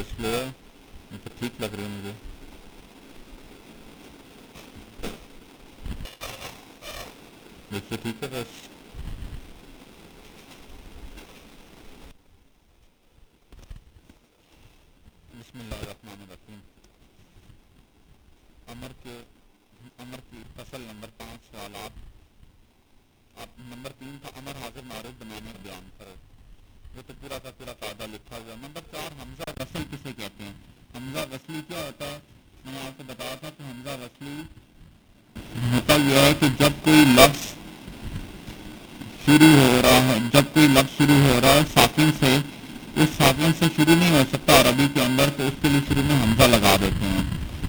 اس لیے تو ٹھیک لگ رہی ہے مجھے دیکھیے ٹھیک ہے بس بسم اللہ الرحمن الرحیم امر کے امر کی فصل نمبر پانچ سوالات اب نمبر تین کا امر حاضر معروف بنانے بیان کرے یہ تو پورا کا پورا قاعدہ لکھا گیا نمبر چار حمزہ حمزہ کیا ہوتا؟ ہے میں نے آپ کو بتایا تھا کہ حمزہ غسلی ہوتا یہ ہے کہ جب کوئی لفظ شروع ہو رہا ہے، جب کوئی لفظ شروع ہو رہا ہے، ساکن سے، اس ساکن سے شروع نہیں ہو سکتا، عربی کے اندر تو اس کے لیے شروع میں حمزہ لگا دیتے ہیں۔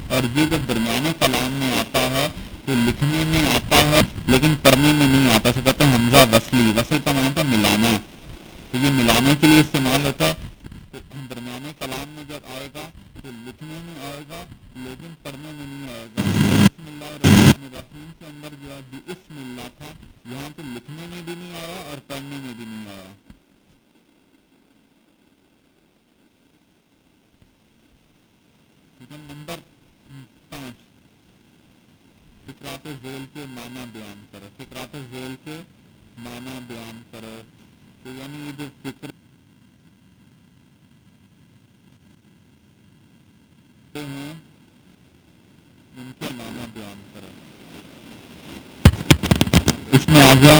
اور یہ جب درمیانے کلام میں آتا ہے تو لکھنے میں آتا ہے، لیکن پڑھنے میں نہیں آتا سے کہتے ہیں حمزہ وصلی وصل کا معنی تھا ملانا۔ تو یہ ملانے کے لیے استعمال ہوتا ہے۔ فطرات ذیل کے معنی بیان کرے فطرات ذیل کے معنی بیان کرے تو یعنی یہ جو فطر ہیں ان کے معنی بیان کرے اس میں آ گیا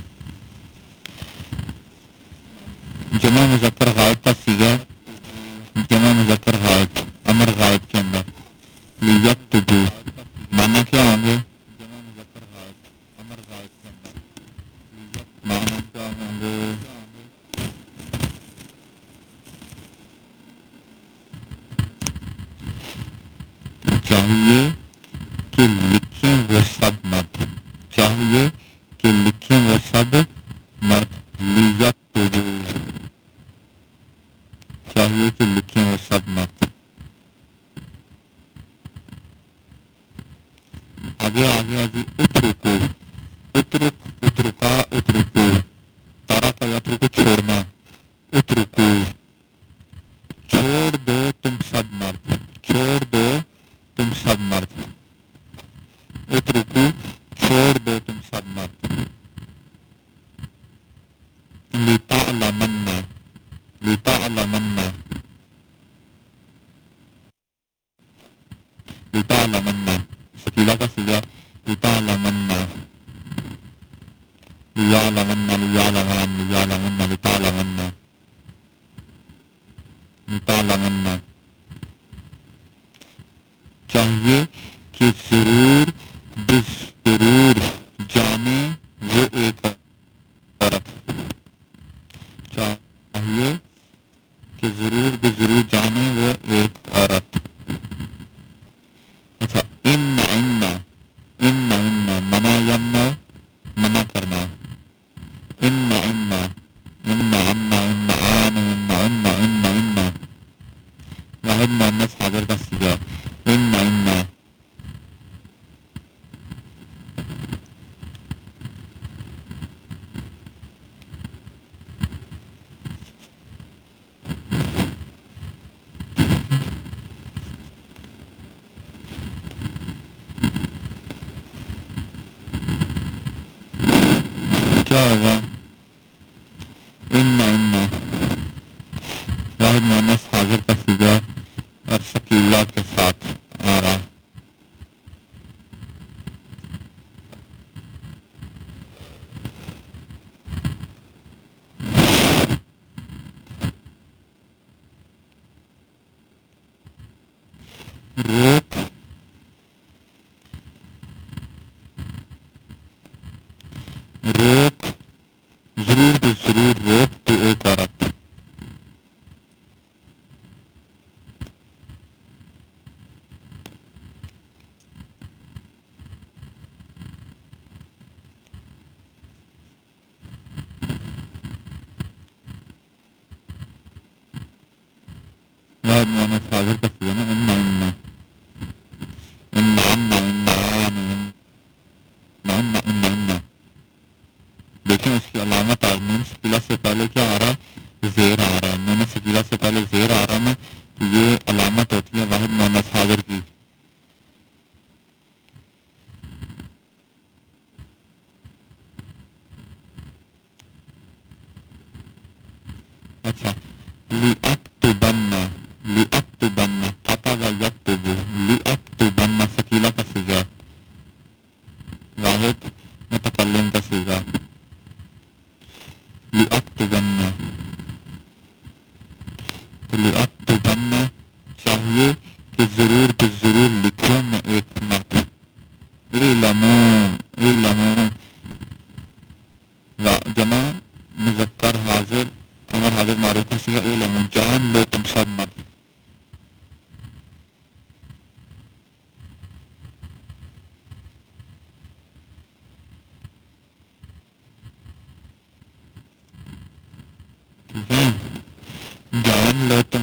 جمع مظفر غائب کا سیگا جمع مظفر غائب امر غائب کے اندر لیت تو مانا کیا ہوں گے مانا کیا ہوں گے چاہیے کہ لکھیں وہ سب مت چاہیے کہ لکھیں وہ سب مت چاہیے کہ لکھیں وہ سب مت۔ آگے آگے آگے۔ اترکو چھوڑ دو تم سب مرد لیتا علمنا لیتا علمنا لیتا علمنا شکیلا کا سیگا لیتا علمنا لیا علمنا لیا علمنا لیا علمنا لیتا علمنا لیتا علمنا چاہیے کہ ضرور بس ضرور جانے وہ ایک طرف چاہیے کہ ضرور کیا ہوگا ان ان واحد مونس حاضر کا سیگا اور شکیلا کے ساتھ آ رہا روک روک ضرور بھی ضرور روک تو ایک عورت محمد کا دیکھیں اس کی علامت سکیلا سے پہلے کیا آ رہا زیر آ رہا ہے۔ میں نے سکیلا سے پہلے زیر آ رہا تو یہ علامت ہوتی ہے واحد محمد فاضر کی۔ اچھا چاہیے کہ ضرور کہ ضرور لکھو میں ایک مت علمو علمو جمع مذکر، حاضر، امر، حاضر، معروف سے علم جان لو تم سب مت جان لو تم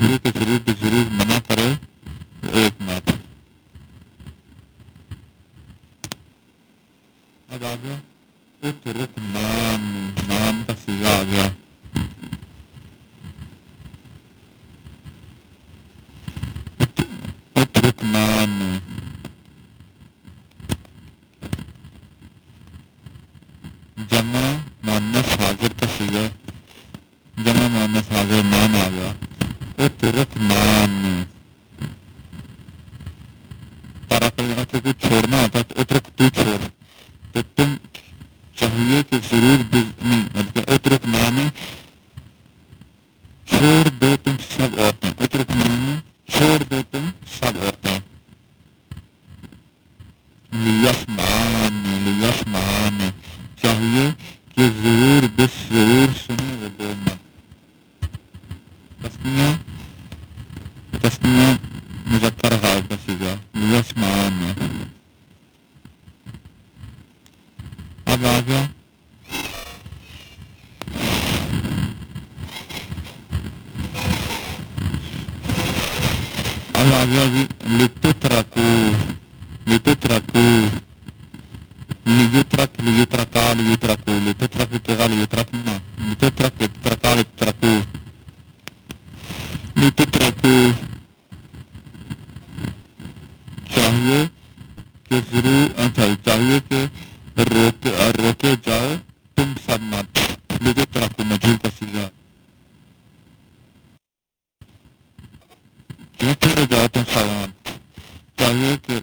نہرو کے ضرور بھی ضرور چاہیے کہ ضرور بھی نہیں، بلکہ اترک نام چھوڑ دو تم سب عورتیں۔ اترک نام چھوڑ دو تم سب عورتیں۔ لیسمان لیسمان چاہیے کہ ضرور بس ضرور سنیں وہ دو مت تسمیہ مذکر حال کا سیگا لیسمان اب آ گیا اب آ گیا جی لطت رکھو لطت رکھو لیترک لیترکا لیترکو لتترک لترکا لیترکنا لتترک لتترکا لیترکو لتترکو چاہیے کہ ضرور اچھا چاہیے کہ روکے روکے جاؤ تم سب مت لتترکو مجھول کا سیگا کیوں چھوڑے جاؤ تم سب مت۔ چاہیے کہ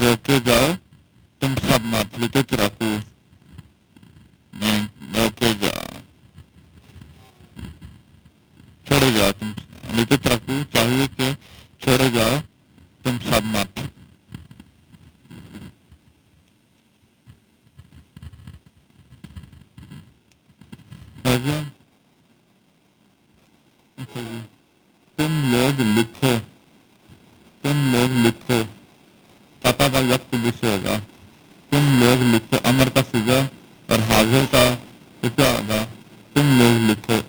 روکے جاؤ تم سب مت لکھت رکھو میں روکے جا چھوڑے جاؤ تم لکھت رکھو چاہیے کہ چھوڑے جاؤ تم سب مت تم لوگ لکھو تم لوگ لکھو۔ پتا کا وقت بھی ہوگا۔ تم لوگ لکھو امر کا سزا اور حاضر کا سزا ہوگا تم لوگ لکھو۔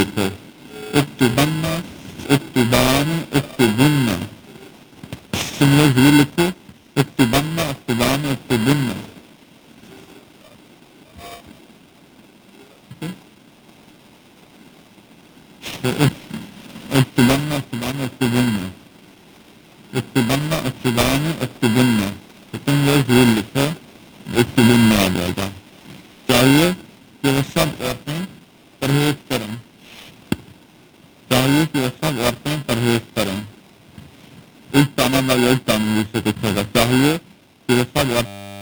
لکھو اکتبنا اقتدان اقتبننا سملر بھی لکھو اقتبنا اقتدان اقتبننا اقتبنا اقتدان اقتبننا اقتبنا اقتدان اقتبننا لکھو آ جائے گا چاہیے کہ وہ سب